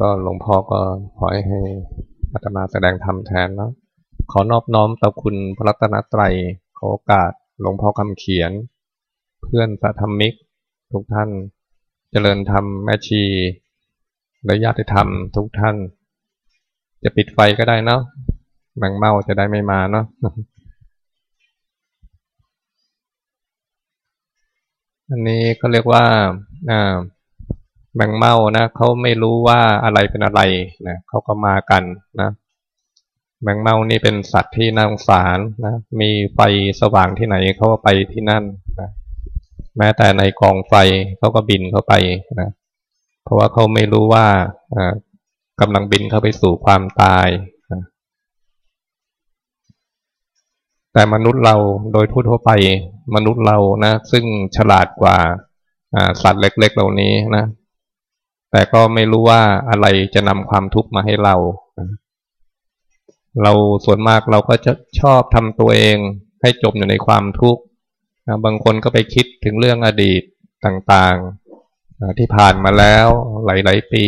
ก็หลวงพ่อก็ขอให้อาตมาแสดงธรรมแทนเนาะขอนอบน้อมต่อคุณพระรัตนตรัยขอโอกาสหลวงพ่อคำเขียน เพื่อนสัธรรมิก ทุกท่านเจริญธรรมแม่ชีและญาติธรรมทุกท่าน จะปิดไฟก็ได้เนาะแมงเมาจะได้ไม่มาเนาะอันนี้ก็เรียกว่าอ่า แมงเมานะเขาไม่รู้ว่าอะไรเป็นอะไรนะเขาก็มากันนะแมงเมานี่เป็นสัตว์ที่น่าสงสารนะมีไฟสว่างที่ไหนเขาก็ไปที่นั่นนะแม้แต่ในกองไฟเขาก็บินเข้าไปนะเพราะว่าเขาไม่รู้ว่ากำลังบินเข้าไปสู่ความตายนะแต่มนุษย์เราโดยทั่วไปมนุษย์เรานะ ซึ่งฉลาดกว่าสัตว์เล็ก ๆ เหล่านี้นะ แต่ก็ไม่รู้ว่าอะไรจะนำความทุกข์มาให้เรา เราส่วนมากเราก็จะชอบทำตัวเองให้จมอยู่ในความทุกข์บางคนก็ไปคิดถึงเรื่องอดีตต่างๆ ที่ผ่านมาแล้วหลายๆปี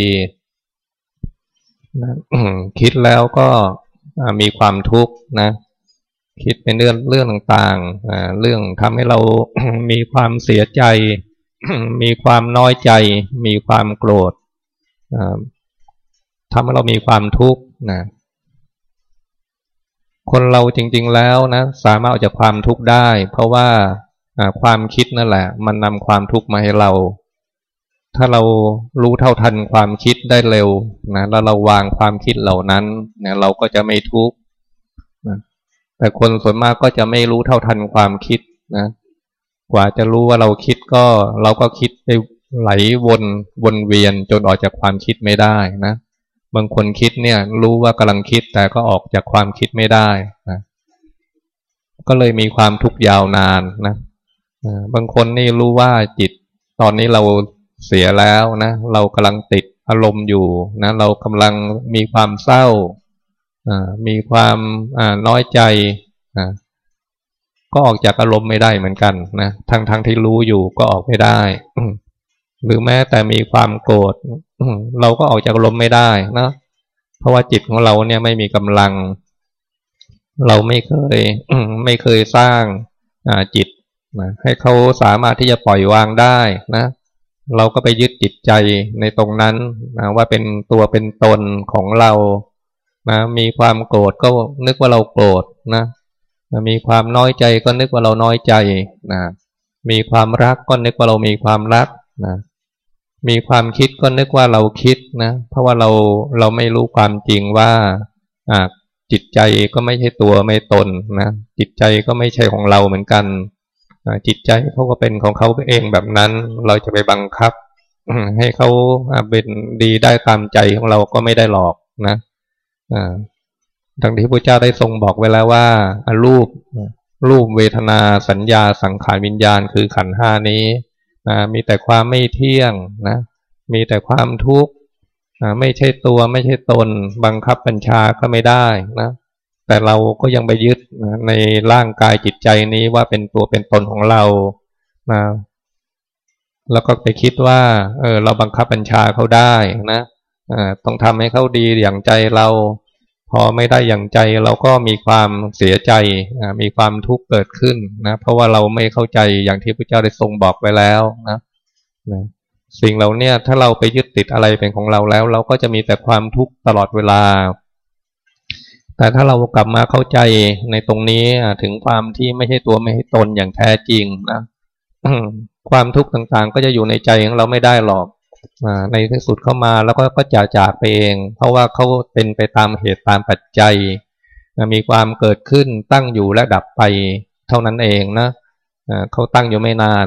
นะคิดแล้วก็มีความทุกข์นะ คิดเป็นเรื่องเรื่องต่างๆเรื่องทำให้เรามีความเสียใจ มีความน้อยใจ มีความโกรธทำให้เรามีความทุกข์นะคนเราจริง ๆแล้วนะสามารถออกจากความทุกข์ได้ เพราะว่าความคิดนั่นแหละ มันนำความทุกข์มาให้เรา ถ้าเรารู้เท่าทันความคิดได้เร็วนะแล้วเราวางความคิดเหล่านั้นนะเราก็จะไม่ทุกข์นะแต่คนส่วนมากก็จะไม่รู้เท่าทันความคิดนะ กว่าจะรู้ว่าเราคิดก็เราก็คิดไปไหลวนวนเวียนจนออกจากความคิดไม่ได้นะบางคนคิดเนี่ย รู้ว่ากำลังคิดแต่ก็ออกจากความคิดไม่ได้นะก็เลยมีความทุกข์ยาวนานนะบางคนนี่รู้ว่าจิต ตอนนี้เราเสียแล้วนะเรากำลังติดอารมณ์อยู่นะเรากำลังมีความเศร้ามีความน้อยใจ ก็ออกจากอารมณ์ไม่ได้เหมือนกันนะทั้งทั้งที่รู้อยู่ก็ออกไม่ได้หรือแม้แต่มีความโกรธเราก็ออกจากอารมณ์ไม่ได้นะเพราะว่าจิตของเราเนี่ยไม่มีกำลัง เราไม่เคยไม่เคยสร้างจิตนะให้เขาสามารถที่จะปล่อยวางได้นะเราก็ไปยึดจิตใจในตรงนั้นนะว่าเป็นตัวเป็นตนของเรานะมีความโกรธก็นึกว่าเราโกรธนะ มีความน้อยใจก็นึกว่าเราน้อยใจนะมีความรักก็นึกว่าเรามีความรักนะมีความคิดก็นึกว่าเราคิดนะเพราะว่าเราเราไม่รู้ความจริงว่าอ่าจิตใจก็ไม่ใช่ตัวไม่ตนนะจิตใจก็ไม่ใช่ของเราเหมือนกันจิตใจเขาก็เป็นของเขาเองแบบนั้น เราจะไปบังคับ ให้เขาเป็นดีได้ตามใจของเราก็ไม่ได้หลอกนะ ดังที่พระเจ้าได้ทรงบอกไว้แล้วว่ารูปรูปเวทนาสัญญาสังขารวิญญาณคือขันห้านี้นะมีแต่ความไม่เที่ยงนะ มีแต่ความทุกข์นะไม่ใช่ตัวไม่ใช่ตน บังคับบัญชาก็ไม่ได้นะ แต่เราก็ยังไปยึดนะในร่างกายจิตใจนี้ว่าเป็นตัวเป็นตนของเรานะแล้วก็ไปคิดว่าเออเราบังคับบัญชาเขาได้นะอ่าต้องทำให้เขาดีอย่างใจเรา พอไม่ได้อย่างใจเราก็มีความเสียใจมีความทุกข์เกิดขึ้นนะเพราะว่าเราไม่เข้าใจอย่างที่พระเจ้าได้ทรงบอกไว้แล้วนะนะสิ่งเหล่านี้ถ้าเราไปยึดติดอะไรเป็นของเราแล้ว เราก็จะมีแต่ความทุกข์ตลอดเวลา แต่ถ้าเรากลับมาเข้าใจในตรงนี้ถึงความที่ไม่ใช่ตัวไม่ใช่ตนอย่างแท้จริงนะความทุกข์ต่างๆ ก็จะอยู่ในใจของเราไม่ได้หรอก ในที่สุดเข้ามาแล้วก็ก็จะจากไปเอง เพราะว่าเขาเป็นไปตามเหตุตามปัจจัย มีความเกิดขึ้นตั้งอยู่และดับไปเท่านั้นเองนะเขาตั้งอยู่ไม่นาน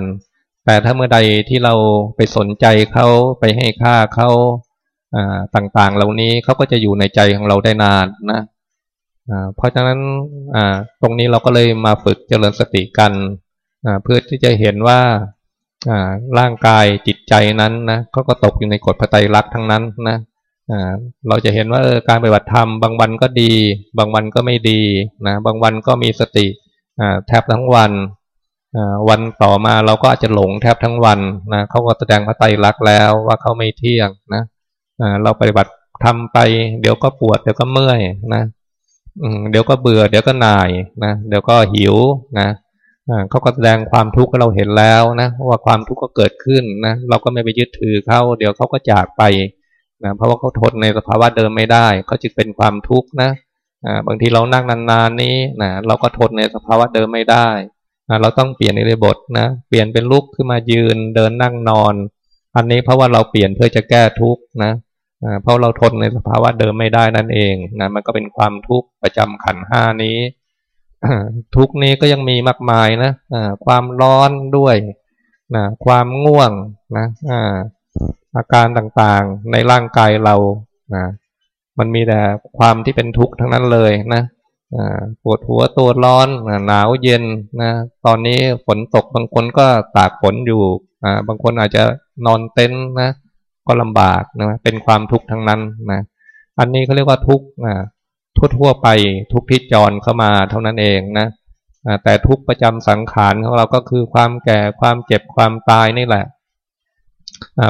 แต่ถ้าเมื่อใดที่เราไปสนใจเขาไปให้ค่าเขาต่างๆ เหล่านี้เขาก็จะอยู่ในใจของเราได้นานนะเพราะฉะนั้นตรงนี้เราก็เลยมาฝึกเจริญสติกันเพื่อที่จะเห็นว่าร่างกายจิต ใจนั้นนะก็ก็ตกอยู่ในกฎพระไตรลักษณ์ทั้งนั้นนะเราจะเห็นว่าเออการปฏิบัติธรรมบางวันก็ดี บางวันก็ไม่ดีนะบางวันก็มีสติแทบทั้งวันวันต่อมาเราก็อาจจะหลงแทบทั้งวันนะเขาก็แสดงพระไตรลักษณ์แล้วว่าเขาไม่เที่ยงนะเราปฏิบัติทำไป เดี๋ยวก็ปวดเดี๋ยวก็เมื่อยนะเดี๋ยวก็เบื่อ เดี๋ยวก็หน่ายนะเดี๋ยวก็หิวนะ เขาก็แสดงความทุกข์เราเห็นแล้วนะว่าความทุกข์ก็เกิดขึ้นนะเราก็ไม่ไปยึดถือเขาเดี๋ยวเขาก็จากไปนะเพราะว่าเขาทนในสภาวะเดิมไม่ได้เขาจึงเป็นความทุกข์นะบางทีเรานั่งนานๆนี้นะเราก็ทนในสภาวะเดิมไม่ได้เราต้องเปลี่ยนในบทนะเปลี่ยนเป็นลุกขึ้นมายืนเดินนั่งนอน อันนี้เพราะว่าเราเปลี่ยนเพื่อจะแก้ทุกข์นะเพราะเราทนในสภาวะเดิมไม่ได้นั่นเองนะมันก็เป็นความทุกข์ประจำขันห้านี้ ทุกนี้ก็ยังมีมากมายนะความร้อนด้วยนะความง่วงนะอาการต่างๆในร่างกายเรานะมันมีแต่ความที่เป็นทุกข์ทั้งนั้นเลยนะปวดหัวตัวร้อนหนาวเย็นนะตอนนี้ฝนตกบางคนก็ตากฝนอยู่บางคนอาจจะนอนเต็นท์นะก็ลำบากนะเป็นความทุกข์ทั้งนั้นนะอันนี้เขาเรียกว่าทุกข์ ทั่วๆไปทุกที่จรเข้ามาเท่านั้นเองนะแต่ทุกประจำสังขารของเราก็คือความแก่ความเจ็บความตายนี่แหละ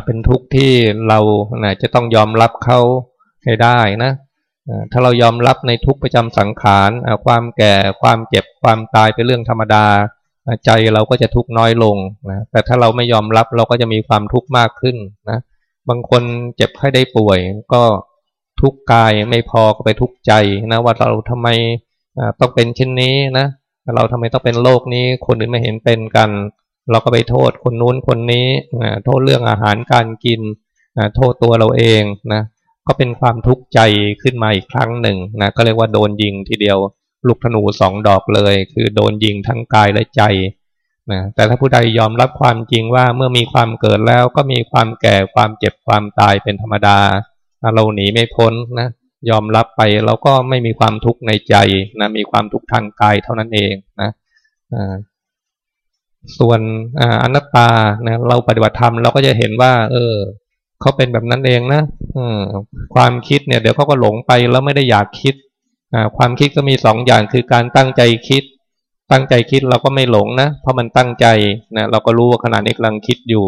เป็นทุกข์ที่เราจะต้องยอมรับเขาให้ได้นะถ้าเรายอมรับในทุกประจำสังขารความแก่ความเจ็บความตายเป็นเรื่องธรรมดา ใจเราก็จะทุกข์น้อยลงนะแต่ถ้าเราไม่ยอมรับเราก็จะมีความทุกข์มากขึ้นนะบางคนเจ็บไข้ได้ป่วยก็ ทุกกายไม่พอก็ไปทุกใจนะว่าเราทำไมต้องเป็นเช่นนี้นะเราทำไมต้องเป็นโรคนี้ คนอื่นไม่เห็นเป็นกัน เราก็ไปโทษคนนู้นคนนี้โทษเรื่องอาหารการกินโทษตัวเราเองนะก็เป็นความทุกข์ใจขึ้นมาอีกครั้งหนึ่งนะก็เรียกว่าโดนยิงทีเดียวลูกธนูสองดอกเลย คือโดนยิงทั้งกายและใจนะแต่ถ้าผู้ใดยอมรับความจริงว่าเมื่อมีความเกิดแล้วก็มีความแก่ความเจ็บความตายเป็นธรรมดา เราหนีไม่พ้นนะยอมรับไปเราก็ไม่มีความทุกข์ในใจนะมีความทุกข์ทางกายเท่านั้นเองนะส่วนอนัตตานะเราปฏิบัติธรรมเราก็จะเห็นว่า เออเขาเป็นแบบนั้นเองนะความคิดเนี่ย เดี๋ยวเขาก็หลงไปแล้วไม่ได้อยากคิดความคิดก็มีสองอย่างคือการตั้งใจคิด ตั้งใจคิดเราก็ไม่หลงนะเพราะมันตั้งใจนะเราก็รู้ว่าขณะนี้กำลังคิดอยู่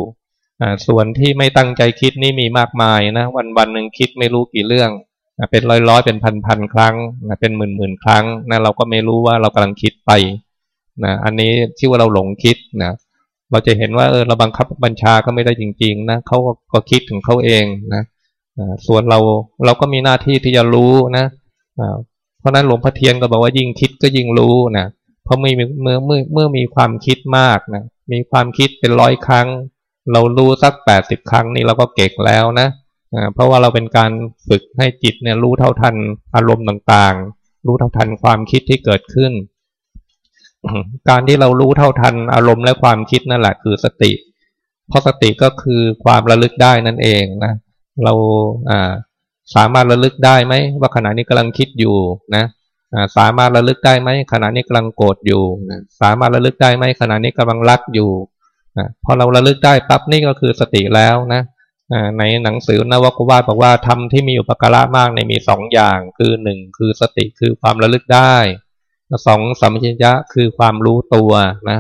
ส่วนที่ไม่ตั้งใจคิดนี่มีมากมายนะวันวันหนึ่งคิดไม่รู้กี่เรื่องเป็นร้อยร้อยเป็นพันพันครั้งเป็นหมื่นหมื่นครั้งนะเราก็ไม่รู้ว่าเรากำลังคิดไปนะอันนี้ชื่อว่าเราหลงคิดนะเราจะเห็นว่าเออเราบังคับบัญชาก็ไม่ได้จริง ๆ นะเขาก็คิดถึงเขาเองนะส่วนเราเราก็มีหน้าที่ที่จะรู้นะเพราะนั้นหลวงพ่อเทียนก็บอกว่ายิ่งคิดก็ยิ่งรู้นะเพราะเมื่อเมื่อเมื่อเมื่อมีความคิดมากนะมีความคิดเป็นร้อยครั้ง เรารู้สักแปดสิบครั้งนี่เราก็เก่งแล้วนะเพราะว่าเราเป็นการฝึกให้จิตเนี่ยรู้เท่าทันอารมณ์ต่างๆ รู้เท่าทันความคิดที่เกิดขึ้น การที่เรารู้เท่าทันอารมณ์และความคิดนั่นแหละคือสติ เพราะสติก็คือความระลึกได้นั่นเองนะ เราสามารถระลึกได้ไหมว่าขณะนี้กำลังคิดอยู่นะสามารถระลึกได้ไหมขณะนี้กำลังโกรธอยู่ สามารถระลึกได้ไหมขณะนี้กำลังรักอยู่ นะพอเราระลึกได้ปั๊บนี่ก็คือสติแล้วนะในหนังสือนวกวาดบอกว่าทำที่มีอุปการะมากในมีสองอย่าง คือหนึ่งคือสติคือความระลึกได้สองสัมปชัญญะคือความรู้ตัวนะ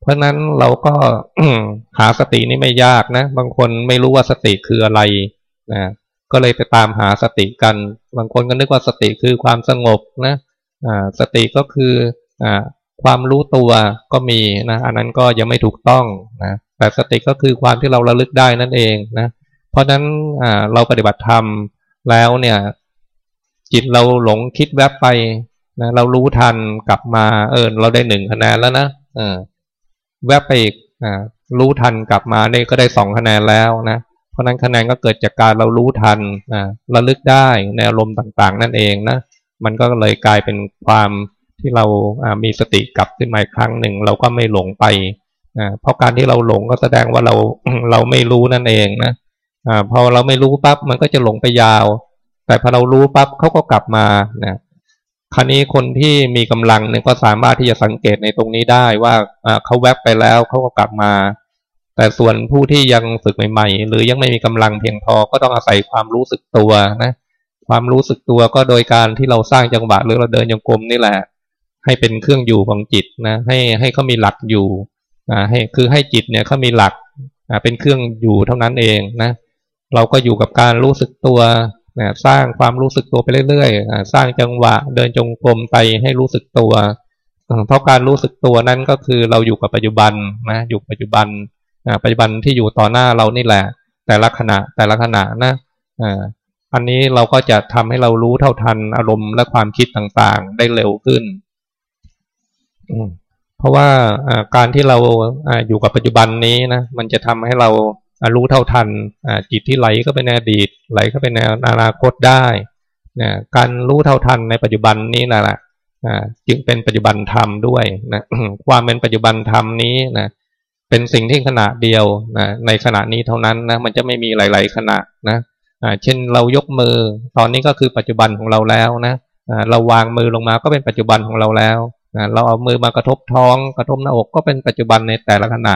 เพราะนั้นเราก็หาสตินี่ไม่ยากนะ บางคนไม่รู้ว่าสติคืออะไรนะก็เลยไปตามหาสติกัน บางคนก็นึกว่าสติคือความสงบนะสติก็คืออ ความรู้ตัวก็มีนะอันนั้นก็ยังไม่ถูกต้องนะแต่สติก็คือความที่เราระลึกได้นั่นเองนะเพราะฉะนั้นเราปฏิบัติธรรมแล้วเนี่ย จิตเราหลงคิดแวบไปนะเรารู้ทันกลับมาเออเราได้หนึ่งคะแนนแล้วนะเออแวบไปอีกอ่ารู้ทันกลับมาเนี่ยก็ได้สองคะแนนแล้วนะเพราะนั้นคะแนนก็เกิดจากการเรารู้ทันอ่าระลึกได้ในอารมณ์ต่างๆ นั่นเองนะมันก็เลยกลายเป็นความ ที่เรามีสติกลับขึ้นมาอีกครั้งหนึ่ง เราก็ไม่หลงไปเพราะการที่เราหลงก็แสดงว่าเราเราไม่รู้นั่นเองนะอพอเราไม่รู้ปั๊บมันก็จะหลงไปยาว แต่พอเรารู้ปั๊บเขาก็กลับมานะคราวนี้คนที่มีกำลังเนี่ยก็สามารถที่จะสังเกตในตรงนี้ได้ว่าเขาแวบไปแล้วเขาก็กลับมา แต่ส่วนผู้ที่ยังฝึกใหม่ ๆ หรือยังไม่มีกำลังเพียงพอก็ต้องอาศัยความรู้สึกตัวนะความรู้สึกตัวก็โดยการที่เราสร้างจังหวะหรือเราเดินยังกลมนี่แหละ ให้เป็นเครื่องอยู่ของจิตนะ ให้ให้เขามีหลักอยู่อ่าให้คือให้จิตเนี่ยเขามีหลักอ่าเป็นเครื่องอยู่เท่านั้นเองนะ เราก็อยู่กับการรู้สึกตัวนะสร้างความรู้สึกตัวไปเรื่อยๆ สร้างจังหวะเดินจงกรมไปให้รู้สึกตัว เพราะการรู้สึกตัวนั้นก็คือเราอยู่กับปัจจุบันนะ อยู่ปัจจุบันปัจจุบันที่อยู่ต่อหน้าเรานี่แหละ แต่ละขณะแต่ละขณะนะอันนี้เราก็จะทำให้เรารู้เท่าทันอารมณ์และความคิดต่างๆ ได้เร็วขึ้น เพราะว่าการที่เราอยู่กับปัจจุบันนี้นะมันจะทำให้เรารู้เท่าทันจิตที่ไหลก็เป็นอดีต ไหลก็เป็นอนาคตได้นะการรู้เท่าทันในปัจจุบันนี้นั่นแหละจึงเป็นปัจจุบันธรรมด้วยนะความเป็นปัจจุบันธรรมนี้นะเป็นสิ่งที่ขณะเดียวนะในขณะนี้เท่านั้นนะมันจะไม่มีหลาย ๆ ขณะนะเช่นเรายกมือ ตอนนี้ก็คือปัจจุบันของเราแล้วนะเราวางมือลงมาก็เป็นปัจจุบันของเราแล้ว นะเราเอามือมากระทบท้องกระทบหน้าอกก็เป็นปัจจุบันในแต่ละขณะ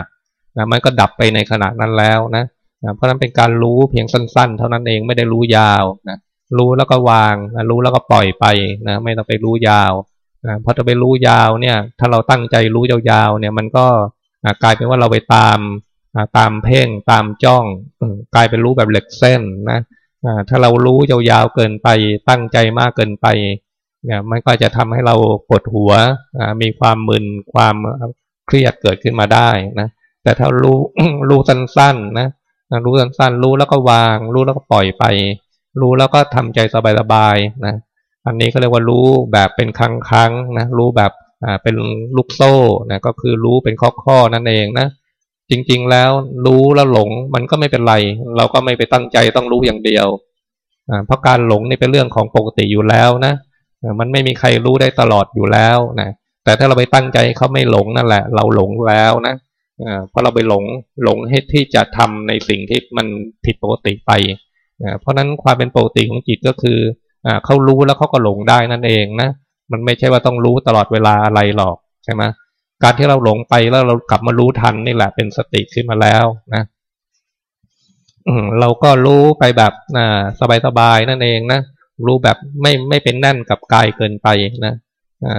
นะมันก็ดับไปในขณะนั้นแล้วนะนะเพราะนั้นเป็นการรู้เพียงสั้น ๆ เท่านั้นเองไม่ได้รู้ยาวนะรู้แล้วก็วางนะรู้แล้วก็ปล่อยไปนะไม่ต้องไปรู้ยาวนะเพราะถ้าไปรู้ยาวเนี่ย ถ้าเราตั้งใจรู้ยาวๆเนี่ยมันก็กลายเป็นว่าเราไปตามตามเพ่งตามจ้องกลายเป็นรู้แบบเหล็กเส้นนะถ้าเรารู้ยาวๆเกินไปตั้งใจมากเกินไป เนี่ยมันก็จะทำให้เราปวดหัวมีความมึนความเครียดเกิดขึ้นมาได้นะแต่ถ้ารู้รู้สั้นๆนะรู้สั้นๆ รู้แล้วก็วาง รู้แล้วก็ปล่อยไป รู้แล้วก็ทำใจสบายๆนะอันนี้ก็เรียกว่ารู้แบบเป็นครั้งๆนะรู้แบบอ่าเป็นลูกโซ่นะก็คือรู้เป็นข้อๆนั่นเองนะจริงๆแล้วรู้แล้วหลงมันก็ไม่เป็นไร เราก็ไม่ไปตั้งใจต้องรู้อย่างเดียวอ่าเพราะการหลงนี่เป็นเรื่องของปกติอยู่แล้วนะ มันไม่มีใครรู้ได้ตลอดอยู่แล้วนะแต่ถ้าเราไปตั้งใจเขาไม่หลงนั่นแหละ เราหลงแล้วนะเพราะเราไปหลงหลงให้ที่จะทำในสิ่งที่มันผิดปกติไปเพราะนั้นความเป็นปกติของจิตก็คือเขารู้แล้วเขาก็หลงได้นั่นเองนะมันไม่ใช่ว่าต้องรู้ตลอดเวลาอะไรหรอกใช่ไหมการที่เราหลงไปแล้วเรากลับมารู้ทันนี่แหละเป็นสติขึ้นมาแล้วนะเราก็รู้ไปแบบสบายๆนั่นเองนะ รู้แบบไม่ไม่เป็นแน่นกับกายเกินไปนะ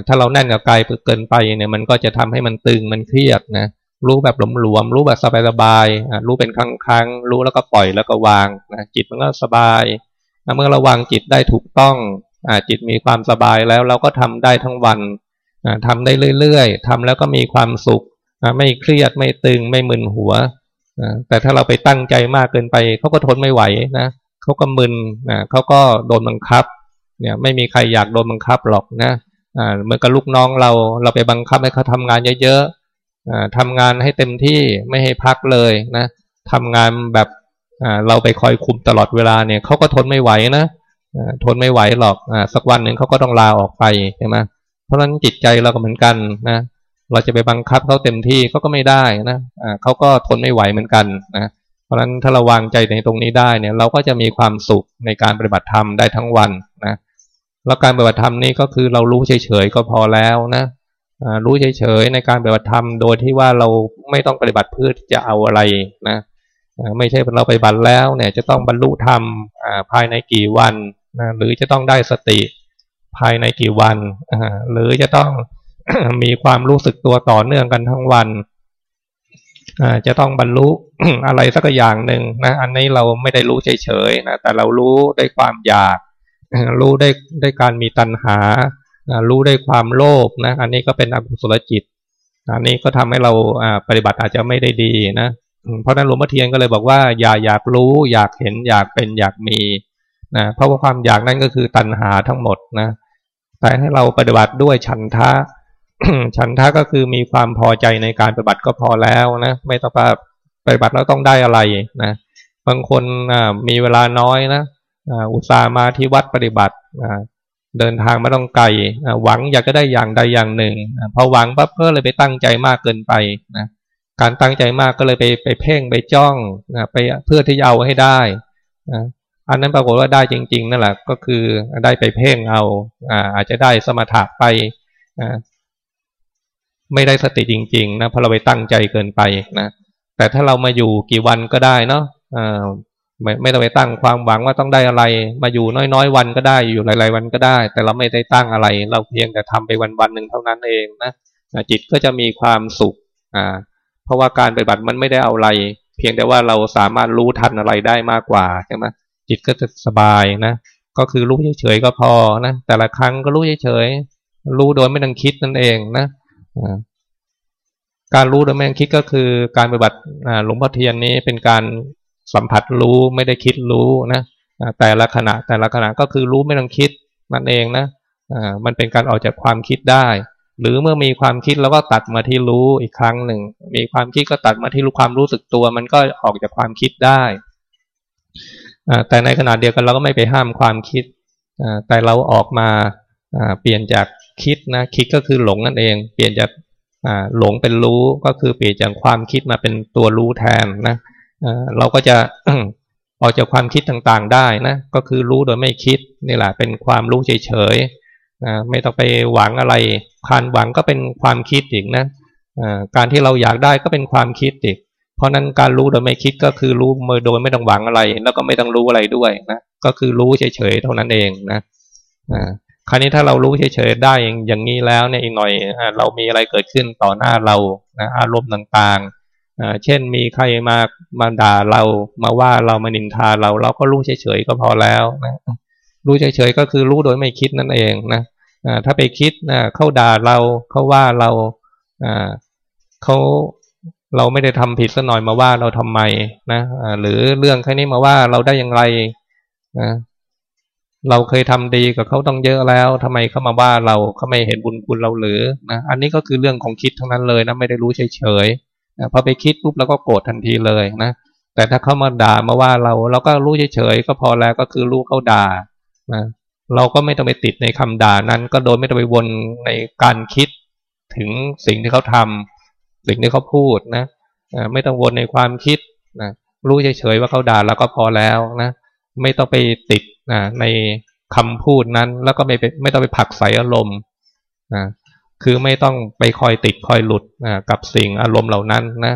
ถ้าเราแน่นกับกายเกินไปเนี่ยมันก็จะทำให้มันตึงมันเครียดนะรู้แบบหลวมๆรู้แบบสบายๆรู้เป็นครั้งๆรู้แล้วก็ปล่อยแล้วก็วางนะจิตมันก็สบายเมื่อเราวางจิตได้ถูกต้องจิตมีความสบายแล้วเราก็ทำได้ทั้งวันทำได้เรื่อยๆทำแล้วก็มีความสุขไม่เครียดไม่ตึงไม่มึนหัวแต่ถ้าเราไปตั้งใจมากเกินไปเขาก็ทนไม่ไหวนะ เขาก็มึนเขาก็โดนบังคับ เนี่ยไม่มีใครอยากโดนบังคับหรอกนะอ่าเหมื่อกับลูกน้องเราเราไปบังคับให้เขาทำงานเยอะๆอ่าทำงานให้เต็มที่ไม่ให้พักเลยนะทำงานแบบอ่าเราไปคอยคุมตลอดเวลาเนี่ยเขาก็ทนไม่ไหวนะทนไม่ไหวหรอกอ่าสักวันหนึ่งเขาก็ต้องลาออกไปใช่ไหมเพราะฉะนั้นจิตใจเราก็เหมือนกันนะเราจะไปบังคับเขาเต็มที่เขาก็ไม่ได้นะอ่าเขาก็ทนไม่ไหวเหมือนกันนะ เพราะฉะนั้นถ้าเราวางใจในตรงนี้ได้เนี่ย เราก็จะมีความสุขในการปฏิบัติธรรมได้ทั้งวันนะแล้วการปฏิบัติธรรมนี่ก็คือเรารู้เฉยๆก็พอแล้วนะรู้เฉยๆในการปฏิบัติธรรมโดยที่ว่าเราไม่ต้องปฏิบัติเพื่อจะเอาอะไรนะไม่ใช่เราไปบัตรแล้วเนี่ยจะต้องบรรลุธรรมภายในกี่วันนะหรือจะต้องได้สติภายในกี่วันหรือจะต้องมีความรู้สึกตัวต่อเนื่องกันทั้งวัน จะต้องบรรลุอะไรสักอย่างหนึ่งนะ อันนี้เราไม่ได้รู้เฉยๆนะแต่เรารู้ได้ความอยาก รู้ได้ได้การมีตัณหา รู้ได้ความโลภนะ อันนี้ก็เป็นอกุศลจิต อันนี้ก็ทำให้เราปฏิบัติอาจจะไม่ได้ดีนะเพราะนั้นหลวงพ่อเทียนก็เลยบอกว่าอย่าอยากรู้ อยากเห็นอยากเป็นอยากมีนะเพราะว่าความอยากนั่นก็คือตัณหาทั้งหมดนะแต่ให้เราปฏิบัติด้วยฉันทะ ฉันทะก็คือมีความพอใจในการปฏิบัติก็พอแล้วนะไม่ต้องปฏิบัติแล้วต้องได้อะไรนะบางคนมีเวลาน้อยนะอุตส่าห์มาที่วัดปฏิบัติเดินทางไม่ต้องไกลหวังอยากจะได้อย่างใดอย่างหนึ่งพอหวังปั๊บก็เลยไปตั้งใจมากเกินไปนะการตั้งใจมากก็เลยไปไปเพ่งไปจ้องนะไปเพื่อที่จะเอาให้ได้นะอันนั้นปรากฏว่าได้จริง ๆ นั่นแหละก็คือได้ไปเพ่งเอาอาจจะได้สมถะไป ไม่ได้สติจริง ๆ นะเพราะเราไปตั้งใจเกินไปนะแต่ถ้าเรามาอยู่กี่วันก็ได้เนาะไม่ไม่ต้องไปตั้งความหวังว่าต้องได้อะไร มาอยู่น้อยๆวันก็ได้อยู่หลาย ๆ วันก็ได้ แต่เราไม่ได้ตั้งอะไร เราเพียงแต่ทำไปวันๆหนึ่งเท่านั้นเองนะจิตก็จะมีความสุขอ่าเพราะว่าการปฏิบัติมันไม่ได้เอาอะไร เพียงแต่ว่าเราสามารถรู้ทันอะไรได้มากกว่าใช่ไหมจิตก็จะสบายนะ ก็คือรู้เฉยๆก็พอนะแต่ละครั้งก็รู้เฉยๆรู้โดยไม่ต้องคิดนั่นเองนะ การรู้โดยไม่ต้องคิดก็คือการปฏิบัติหลวงพ่อเทียนนี้เป็นการสัมผัสรู้ไม่ได้คิดรู้นะแต่ละขณะแต่ละขณะก็คือรู้ไม่ต้องคิดนั่นเองนะมันเป็นการออกจากความคิดได้ หรือเมื่อมีความคิดแล้วก็ตัดมาที่รู้อีกครั้งหนึ่ง มีความคิดก็ตัดมาที่รู้ความรู้สึกตัว มันก็ออกจากความคิดได้แต่ในขณะเดียวกันเราก็ไม่ไปห้ามความคิดแต่เราออกมาเปลี่ยนจาก คิดนะคิดก็คือหลงนั่นเอง เปลี่ยนจากหลงเป็นรู้ก็คือเปลี่ยนจากความคิดมาเป็นตัวรู้แทนนะเราก็จะออกจากความคิดต่างๆได้นะก็คือรู้โดยไม่คิดนี่แหละเป็นความรู้เฉยๆไม่ต้องไปหวังอะไรการหวังก็เป็นความคิดอีกนะการที่เราอยากได้ก็เป็นความคิดอีก เพราะนั้นการรู้โดยไม่คิดก็คือรู้โดยไม่ต้องหวังอะไร แล้วก็ไม่ต้องรู้อะไรด้วยนะก็คือรู้เฉยๆเท่านั้นเองนะ คราวนี้ถ้าเรารู้เฉยๆได้อย่างนี้แล้วเนี่ยอีกหน่อยเรามีอะไรเกิดขึ้นต่อหน้าเรานะอารมณ์ต่างๆเช่นมีใครมามาด่าเรามาว่าเรามานินทาเรา เราก็รู้เฉยๆก็พอแล้วนะรู้เฉยๆก็คือรู้โดยไม่คิดนั่นเองนะถ้าไปคิดนะเขาด่าเราเขาว่าเราเขาเราไม่ได้ทำผิดสักหน่อยมาว่าเราทำไมนะหรือเรื่องแค่นี้มาว่าเราได้อย่างไรนะ เราเคยทำดีกับเขาต้องเยอะแล้วทำไมเขามาว่าเราเขาไม่เห็นบุญคุณเราหรือนะอันนี้ก็คือเรื่องของคิดทั้งนั้นเลยนะไม่ได้รู้เฉยๆนะพอไปคิดปุ๊บเราก็โกรธทันทีเลยนะแต่ถ้าเขามาด่ามาว่าเราเราก็รู้เฉยๆก็พอแล้วก็คือรู้เขาด่านะเราก็ไม่ต้องไปติดในคำด่านั้น ก็โดยไม่ต้องไปวนในการคิดถึงสิ่งที่เขาทำสิ่งที่เขาพูดนะไม่ต้องวนในความคิดนะรู้เฉยๆว่าเขาด่าแล้วก็พอแล้วนะไม่ต้องไปติด ในคำพูดนั้น แล้วก็ไม่ไม่ต้องไปผักใส่อารมณ์คือไม่ต้องไปคอยติดคอยหลุดกับสิ่งอารมณ์เหล่านั้นนะ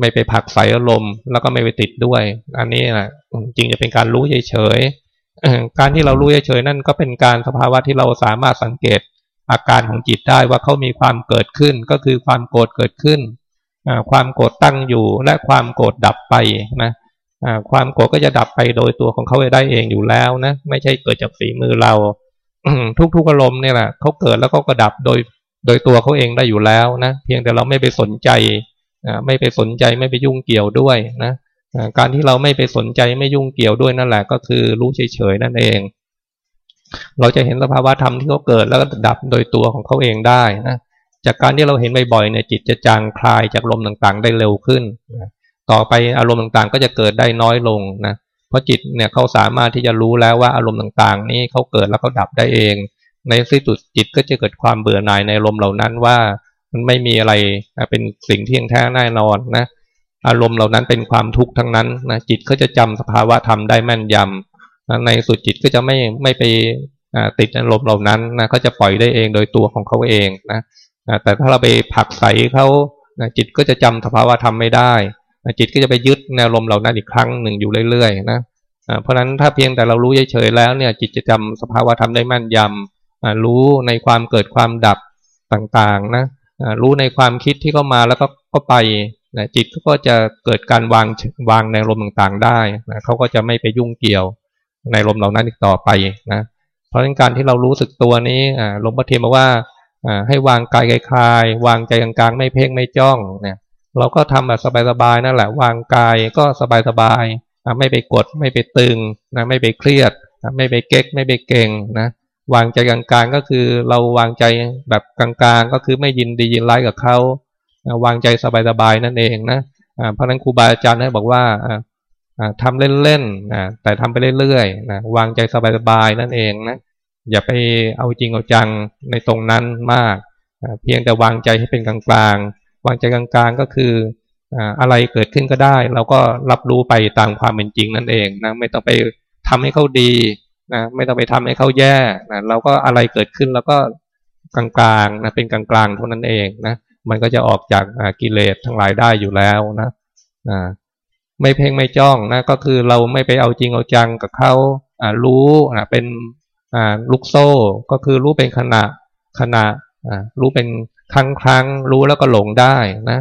ไม่ไปผักใส่อารมณ์ แล้วก็ไม่ไปติดด้วย อันนี้นะจริงจะเป็นการรู้เฉยๆการที่เรารู้เฉยๆนั่นก็เป็นการสภาวะที่เราสามารถสังเกตอาการของจิตได้ว่าเขามีความเกิดขึ้นก็คือความโกรธเกิดขึ้นความโกรธตั้งอยู่และความโกรธดับไปนะ ความโกรธก็จะดับไปโดยตัวของเขาได้เองอยู่แล้วนะไม่ใช่เกิดจากฝีมือเราทุกๆอารมณ์เนี่ยแหละเขาเกิดแล้วก็กระดับโดยโดยตัวเขาเองได้อยู่แล้วนะเพียงแต่เราไม่ไปสนใจไม่ไปสนใจไม่ไปยุ่งเกี่ยวด้วยนะการที่เราไม่ไปสนใจไม่ยุ่งเกี่ยวด้วยนั่นแหละ ก็คือรู้เฉยๆนั่นเอง เราจะเห็นสภาวะธรรมที่เขาเกิดแล้วก็ดับโดยตัวของเขาเองได้นะจากการที่เราเห็นบ่อยๆเนี่ยจิตจะจางคลายจากลมต่างๆ ได้เร็วขึ้นนะ ต่อไปอารมณ์ต่างๆ ก็จะเกิดได้น้อยลงนะเพราะจิตเนี่ยเขาสามารถที่จะรู้แล้วว่าอารมณ์ต่างๆ นี้เขาเกิดแล้วเขาดับได้เอง ในที่สุดจิตก็จะเกิดความเบื่อหน่ายในอารมณ์เหล่านั้นว่า มันไม่มีอะไรเป็นสิ่งที่ยงแท้แน่นอนนะอารมณ์เหล่านั้นเป็นความทุกข์ทั้งนั้นนะจิตก็จะจำสภาวะธรรมได้แม่นยำในสุดจิตก็จะไม่ไม่ไปติดอารมณ์เหล่านั้นนะเขาจะปล่อยได้เองโดยตัวของเขาเองนะแต่ถ้าเราไปผักใส่เขาจิตก็จะจำสภาวะธรรมไม่ได้ จิตก็จะไปยึดแนวลมเหล่านั้นอีกครั้งหนึ่งอยู่เรื่อยๆนะเพราะฉะนั้นถ้าเพียงแต่เรารู้เฉยๆแล้วเนี่ยจิตจะจำสภาวะธรรมได้มั่นยำรู้ในความเกิดความดับต่างๆนะรู้ในความคิดที่เข้ามาแล้วก็ก็ไปนะจิตก็จะเกิดการวางวางในลมต่างๆได้นะเขาก็จะไม่ไปยุ่งเกี่ยวในลมเหล่านั้นอีกต่อไปนะเพราะฉะนั้นการที่เรารู้สึกตัวนี้ลมพระเทียมบอกว่าให้วางกายคลาย วางใจกลางๆ ไม่เพ่งไม่จ้องเนี่ย เราก็ทำแบบสบายๆนั่นแหละวางกายก็สบายๆไม่ไปกดไม่ไปตึงนะไม่ไปเครียดไม่ไปเก๊กไม่ไปเก่งนะวางใจกลางๆก็คือเราวางใจแบบกลางๆ ก็คือไม่ยินดียินร้ายกับเขาวางใจสบายๆนั่นเองนะเพราะนั้นครูบาอาจารย์ได้บอกว่าทำเล่นๆแต่ทำไปเรื่อยๆนะวางใจสบายๆนั่นเองนะอย่าไปเอาจริงเอาจังในตรงนั้นมาก เพียงแต่วางใจให้เป็นกลางๆ วางใจกลางๆก็คืออะไรเกิดขึ้นก็ได้ เราก็รับรู้ไปตามความเป็นจริงนั่นเองนะไม่ต้องไปทำให้เขาดีนะไม่ต้องไปทำให้เขาแย่นะเราก็อะไรเกิดขึ้นแล้วก็กลางๆนะเป็นกลางๆเท่านั้นเองนะมันก็จะออกจากกิเลสทั้งหลายได้อยู่แล้วนะไม่เพ่งไม่จ้องนะก็คือเราไม่ไปเอาจริงเอาจังกับเขารู้นะเป็นลูกโซ่ ก็คือรู้เป็นขณะขณะรู้เป็น ครั้งครั้งรู้แล้วก็หลงได้นะ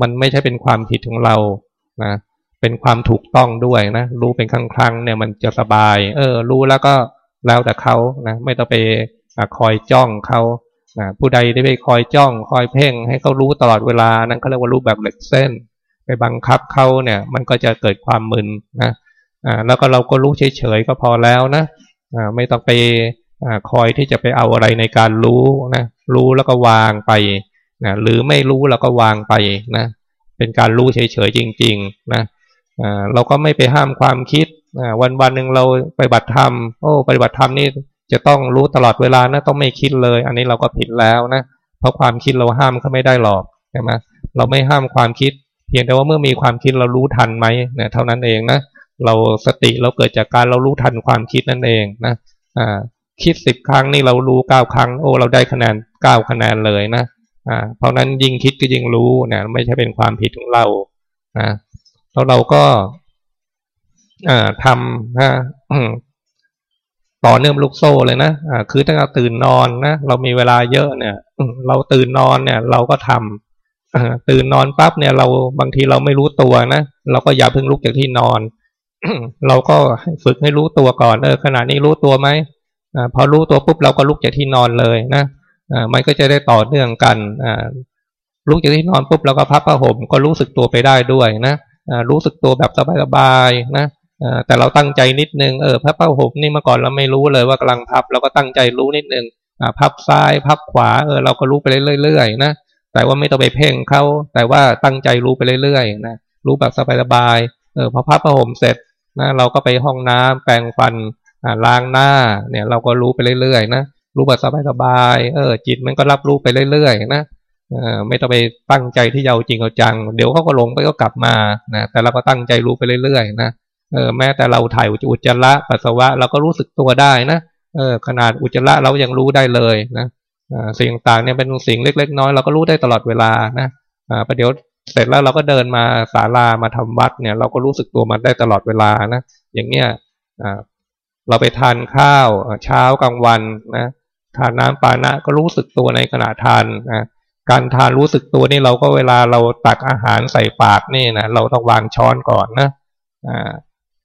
มันไม่ใช่เป็นความผิดของเรานะเป็นความถูกต้องด้วยนะ รู้เป็นครั้งๆเนี่ยมันจะสบาย เออ รู้แล้วก็แล้วแต่เขานะไม่ต้องไปคอยจ้องเขาผู้ใดได้ไปคอยจ้องคอยเพ่ง ให้เขารู้ตลอดเวลานั่นเขาเรียกว่ารู้แบบเหล็กเส้น ไปบังคับเขาเนี่ย มันก็จะเกิดความมึนนะอ่าแล้วก็เราก็รู้เฉยๆก็พอแล้วนะอ่าไม่ต้องไปอ่าคอยที่จะไปเอาอะไรในการรู้นะ รู้แล้วก็วางไปนะหรือไม่รู้แล้วก็วางไปนะเป็นการรู้เฉยๆจริง ๆ นะเราก็ไม่ไปห้ามความคิดวันวันหนึ่งเราไปบัติธรรมโอ้ปฏิบัติธรรมนี่จะต้องรู้ตลอดเวลานะต้องไม่คิดเลย อันนี้เราก็ผิดแล้วนะเพราะความคิดเราห้ามเขาไม่ได้หรอกใช่ไหมเราไม่ห้ามความคิด เพียงแต่ว่าเมื่อมีความคิดเรารู้ทันไหมเนี่ยเท่านั้นเองนะเราสติเราเกิดจากการเรารู้ทันความคิดนั่นเองนะอ่า คิดสิบครั้งนี่เรารู้เก้าครั้ง โอ้เราได้คะแนนเก้าคะแนนเลยนะอ่าเพราะนั้นยิ่งคิดก็ยิ่งรู้เนี่ยไม่ใช่เป็นความผิดของเรานะแล้วเราก็อ่าทำนะต่อเนื่องลูกโซ่เลยนะอ่าคือถ้าเราตื่นนอนนะเรามีเวลาเยอะเนี่ยเราตื่นนอนเนี่ย เราก็ทำตื่นนอนปั๊บเนี่ยเราบางทีเราไม่รู้ตัวนะเราก็อย่าเพิ่งลุกจากที่นอน เราก็ฝึกให้รู้ตัวก่อนเออขณะนี้รู้ตัวไหม อพอรู้ตัวปุ๊บเราก็ลุกจากที่นอนเลยนะมันก็จะได้ต่อเนื่องกันลุกจากที่นอนปุ๊บเราก็พับผ้าห่มก็รู้สึกตัวไปได้ด้วยนะรู้สึกตัวแบบสบายๆนะแต่เราตั้งใจนิดนึงเออพับผ้าห่มนี่เมื่อก่อนเราไม่รู้เลยว่ากำลังพับเราก็ตั้งใจรู้นิดนึงพับซ้ายพับขวาเออเราก็รู้ไปเรื่อยๆนะแต่ว่าไม่ต้องไปเพ่งเขาแต่ว่าตั้งใจรู้ไปเรื่อยๆนะรู้แบบสบายๆเออพอพับผ้าห่มเสร็จนะเราก็ไปห้องน้ำแปรงฟัน ล้างหน้าเนี่ยเราก็รู้ไปเรื่อยๆนะรู้แบบสบายๆเออ จิตมันก็รับรู้ไปเรื่อยๆนะไม่ต้องไปตั้งใจที่เอาจริงเอาจัง เดี๋ยวเขาก็ลงไปก็กลับมานะแต่เราก็ตั้งใจรู้ไปเรื่อยๆนะเออแม้แต่เราถ่ายอุจจาระปัสสาวะเราก็รู้สึกตัวได้นะเออขนาดอุจจาระเรายังรู้ได้เลยนะสิ่งต่างเนี่ยเป็นสิ่งเล็ก ๆ น้อยเราก็รู้ได้ตลอดเวลานะอ่าประเดี๋ยวเสร็จแล้วเราก็เดินมาศาลามาทำวัดเนี่ย เราก็รู้สึกตัวมันได้ตลอดเวลานะอย่างเนี้ยอ่า เราไปทานข้าวเช้ากลางวันนะทานน้ำปานะก็รู้สึกตัวในขณะทานนะการทานรู้สึกตัวนี่เราก็เวลาเราตักอาหารใส่ปากนี่นะเราต้องวางช้อนก่อนนะอ่า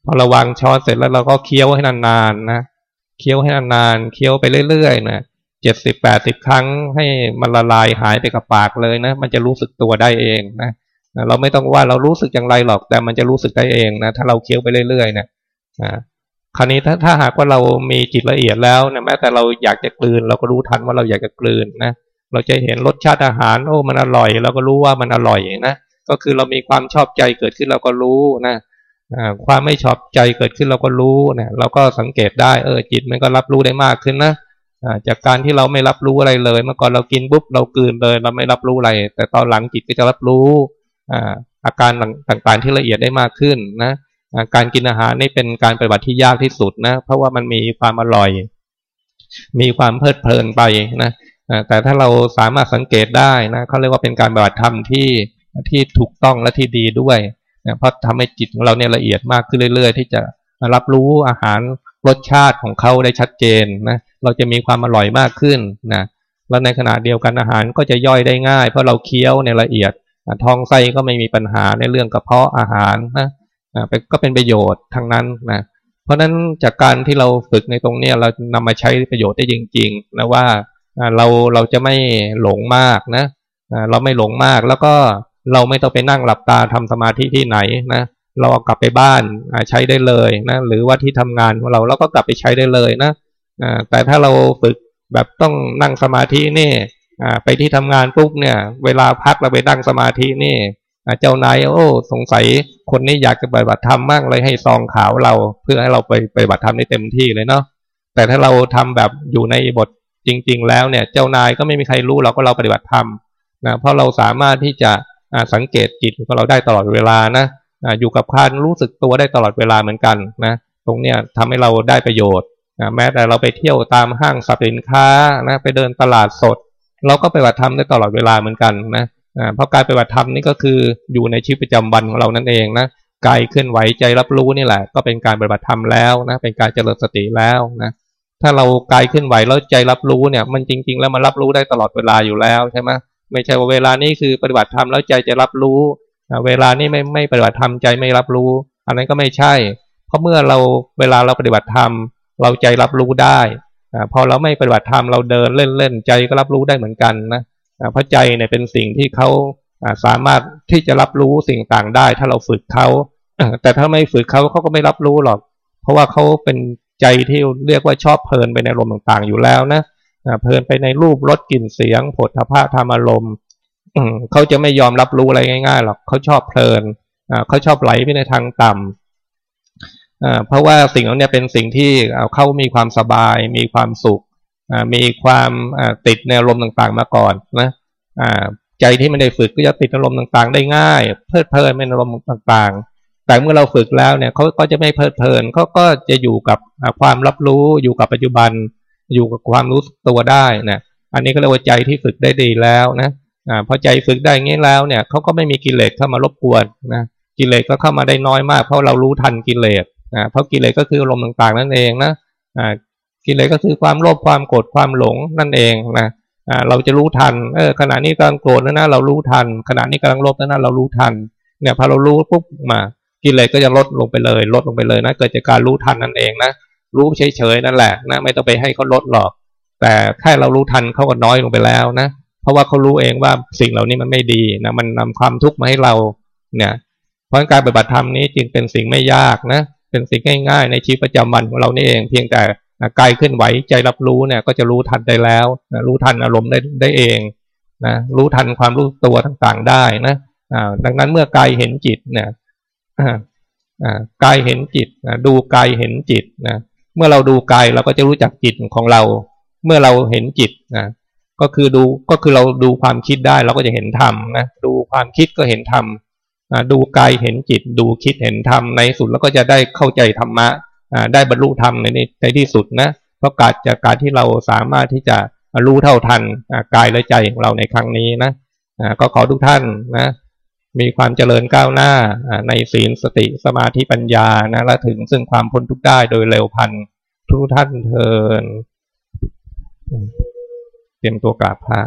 พอเราวางช้อนเสร็จแล้วเราก็เคี้ยวให้นานๆนะเคี้ยวให้นานๆเคี้ยวไปเรื่อยๆนะเจ็ดสิบแปดสิบครั้งให้มันละลายหายไปกับปากเลยนะมันจะรู้สึกตัวได้เองนะเราไม่ต้องว่าเรารู้สึกอย่างไรหรอกแต่มันจะรู้สึกได้เองนะถ้าเราเคี้ยวไปเรื่อยๆเนี่ย คราวนี้ถ้าถ้าหากว่าเรามีจิตละเอียดแล้วเนี่ยแม้แต่เราอยากจะกลืน เราก็รู้ทันว่าเราอยากจะกลืนนะเราจะเห็นรสชาติอาหารโอ้มันอร่อย เราก็รู้ว่ามันอร่อยนะก็คือเรามีความชอบใจเกิดขึ้นเราก็รู้นะความไม่ชอบใจเกิดขึ้นเราก็รู้เนี่ยเราก็สังเกตได้เออจิตมันก็รับรู้ได้มากขึ้นนะจากการที่เราไม่รับรู้อะไรเลย เมื่อก่อนเรากินปุ๊บเรากลืนเลย เราไม่รับรู้อะไร แต่ตอนหลังจิตก็จะรับรู้อาการต่างๆที่ละเอียดได้มากขึ้นนะ การกินอาหารนี่เป็นการปฏิบัติที่ยากที่สุดนะ เพราะว่ามันมีความอร่อย มีความเพลิดเพลินไปนะแต่ถ้าเราสามารถสังเกตได้นะเขาเรียกว่าเป็นการปฏิบัติธรรมที่ที่ถูกต้องและที่ดีด้วยนะเพราะทำให้จิตของเราเนี่ยละเอียดมากขึ้นเรื่อย ๆ ที่จะรับรู้อาหารรสชาติของเขาได้ชัดเจนนะเราจะมีความอร่อยมากขึ้นนะแล้วในขณะเดียวกันอาหารก็จะย่อยได้ง่าย เพราะเราเคี้ยวในละเอียดท้องไส้ก็ไม่มีปัญหาในเรื่องกระเพาะอาหารนะ ก็เป็นประโยชน์ทั้งนั้นนะเพราะฉะนั้นจากการที่เราฝึกในตรงนี้เรานำมาใช้ประโยชน์ได้จริง ๆ นะว่าเราเราจะไม่หลงมากนะเราไม่หลงมากแล้วก็เราไม่ต้องไปนั่งหลับตาทำสมาธิที่ไหนนะเราเอากลับไปบ้านใช้ได้เลยนะหรือว่าที่ทำงานของเราเราก็กลับไปใช้ได้เลยนะแต่ถ้าเราฝึกแบบต้องนั่งสมาธินี่ไปที่ทำงานปุ๊บเนี่ย เวลาพักเราไปนั่งสมาธินี่ เจ้านายโอ้สงสัยคนนี้อยากจะปฏิบัติธรรมมากเลยให้ซองขาวเรา เพื่อให้เราไปปฏิบัติธรรมได้เต็มที่เลยเนาะแต่ถ้าเราทำแบบอยู่ในบทจริง ๆ แล้วเนี่ย เจ้านายก็ไม่มีใครรู้เราก็เราปฏิบัติธรรมนะเพราะเราสามารถที่จะสังเกตจิตของเราได้ตลอดเวลานะอยู่กับการรู้สึกตัวได้ตลอดเวลาเหมือนกันนะตรงเนี้ยทำให้เราได้ประโยชน์นะแม้แต่เราไปเที่ยวตามห้างสรรพสินค้านะไปเดินตลาดสด เราก็ไปบัติธรรมได้ตลอดเวลาเหมือนกันนะ เพราะการปฏิบัติธรรมนี่ก็คืออยู่ในชีวิตประจำวันของเรานั่นเองนะกายเคลื่อนไหวใจรับรู้นี่แหละ ก็เป็นการปฏิบัติธรรมแล้วนะเป็นการเจริญสติแล้วนะถ้าเรากายเคลื่อนไหวแล้วใจรับรู้เนี่ย มันจริง ๆ แล้วมันรับรู้ได้ตลอดเวลาอยู่แล้วใช่ไหมไม่ใช่ว่าเวลานี้คือปฏิบัติธรรมแล้วใจจะรับรู้ เวลานี้ไม่ไม่ปฏิบัติธรรมใจไม่รับรู้ อันนั้นก็ไม่ใช่ เพราะเมื่อเราเวลาเราปฏิบัติธรรมเราใจรับรู้ได้พอเราไม่ปฏิบัติธรรมเราเดินเล่นๆใจก็รับรู้ได้เหมือนกันนะ เพราะใจเนี่ยเป็นสิ่งที่เขาสามารถที่จะรับรู้สิ่งต่างได้ ถ้าเราฝึกเขาแต่ถ้าไม่ฝึกเขาเขาก็ไม่รับรู้หรอก เพราะว่าเขาเป็นใจที่เรียกว่าชอบเพลินไปในลมต่างๆ อยู่แล้วนะเพลินไปในรูปรสกลิ่นเสียงผลทพะธรรมอารมณ์เขาจะไม่ยอมรับรู้อะไรง่ายๆหรอกเขาชอบเพลินเขาชอบไหลไปในทางต่ำเพราะว่าสิ่งเหล่านี้เป็นสิ่งที่เขามีความสบาย มีความสุข มีความติดในอารมณ์ต่างๆมาก่อนนะใจที่ไม่ได้ฝึกก็จะติดอารมณ์ต่างๆ ได้ง่าย เพลิดเพลินในอารมณ์ต่างๆ แต่เมื่อเราฝึกแล้วเนี่ยเขาก็จะไม่เพลิดเพลินเขาก็จะอยู่กับความรับรู้อยู่กับปัจจุบัน อยู่กับความรู้ตัวได้นะอันนี้ก็เรียกว่าใจที่ฝึกได้ดีแล้วนะอ่าพอใจฝึกได้งี้แล้วเนี่ยเขาก็ไม่มีกิเลสเข้ามารบกวนนะกิเลสก็เข้ามาได้น้อยมาก เพราะเรารู้ทันกิเลสอ่าเพราะกิเลสก็คืออารมณ์ต่างๆนั่นเองนะอ่า กิเลสก็คือความโลภความโกรธความหลงนั่นเองนะเราจะรู้ทันเออขณะนี้กำลังโกรธนะนะเรารู้ทัน ขณะนี้กำลังโลภนะนะเรารู้ทัน เนี่ยพอเรารู้ปุ๊บมากิเลสก็จะลดลงไปเลย ลดลงไปเลยนะเกิดจากการรู้ทันนั่นเองนะรู้เฉยๆนั่นแหละนะไม่ต้องไปให้เขาลดหรอก แต่แค่เรารู้ทันเขาก็น้อยลงไปแล้วนะเพราะว่าเขารู้เองว่าสิ่งเหล่านี้มันไม่ดีนะมันนำความทุกข์มาให้เราเนี่ยเพราะการปฏิบัติธรรมนี้จึงเป็นสิ่งไม่ยากนะเป็นสิ่งง่ายๆ ในชีวิตประจำวันของเรานี่เอง เพียงแต่ กายเคลื่อนไหวใจรับรู้เนี่ย ก็จะรู้ทันได้แล้วนะรู้ทันอารมณ์ได้ได้เองนะรู้ทันความรู้ตัวต่างๆได้นะอ่าดังนั้นเมื่อกายเห็นจิตเนี่ยอ่ากายเห็นจิตนะดูกายเห็นจิตนะเมื่อเราดูกายเราก็จะรู้จักจิตของเรา เมื่อเราเห็นจิตนะก็คือดูก็คือเราดูความคิดได้เราก็จะเห็นธรรมนะดูความคิดก็เห็นธรรมดูกายเห็นจิต ดูคิดเห็นธรรมในสุดแล้วก็จะได้เข้าใจธรรมะ ได้บรรลุธรรมในในที่สุดนะเพราะการจากการที่เราสามารถที่จะรู้เท่าทันกายและใจของเราในครั้งนี้นะก็ขอทุกท่านนะมีความเจริญก้าวหน้าในศีลสติสมาธิปัญญานะและถึงซึ่งความพ้นทุกข์ได้โดยเร็วพันทุกท่านเทินเตรียมตัวกราบพระ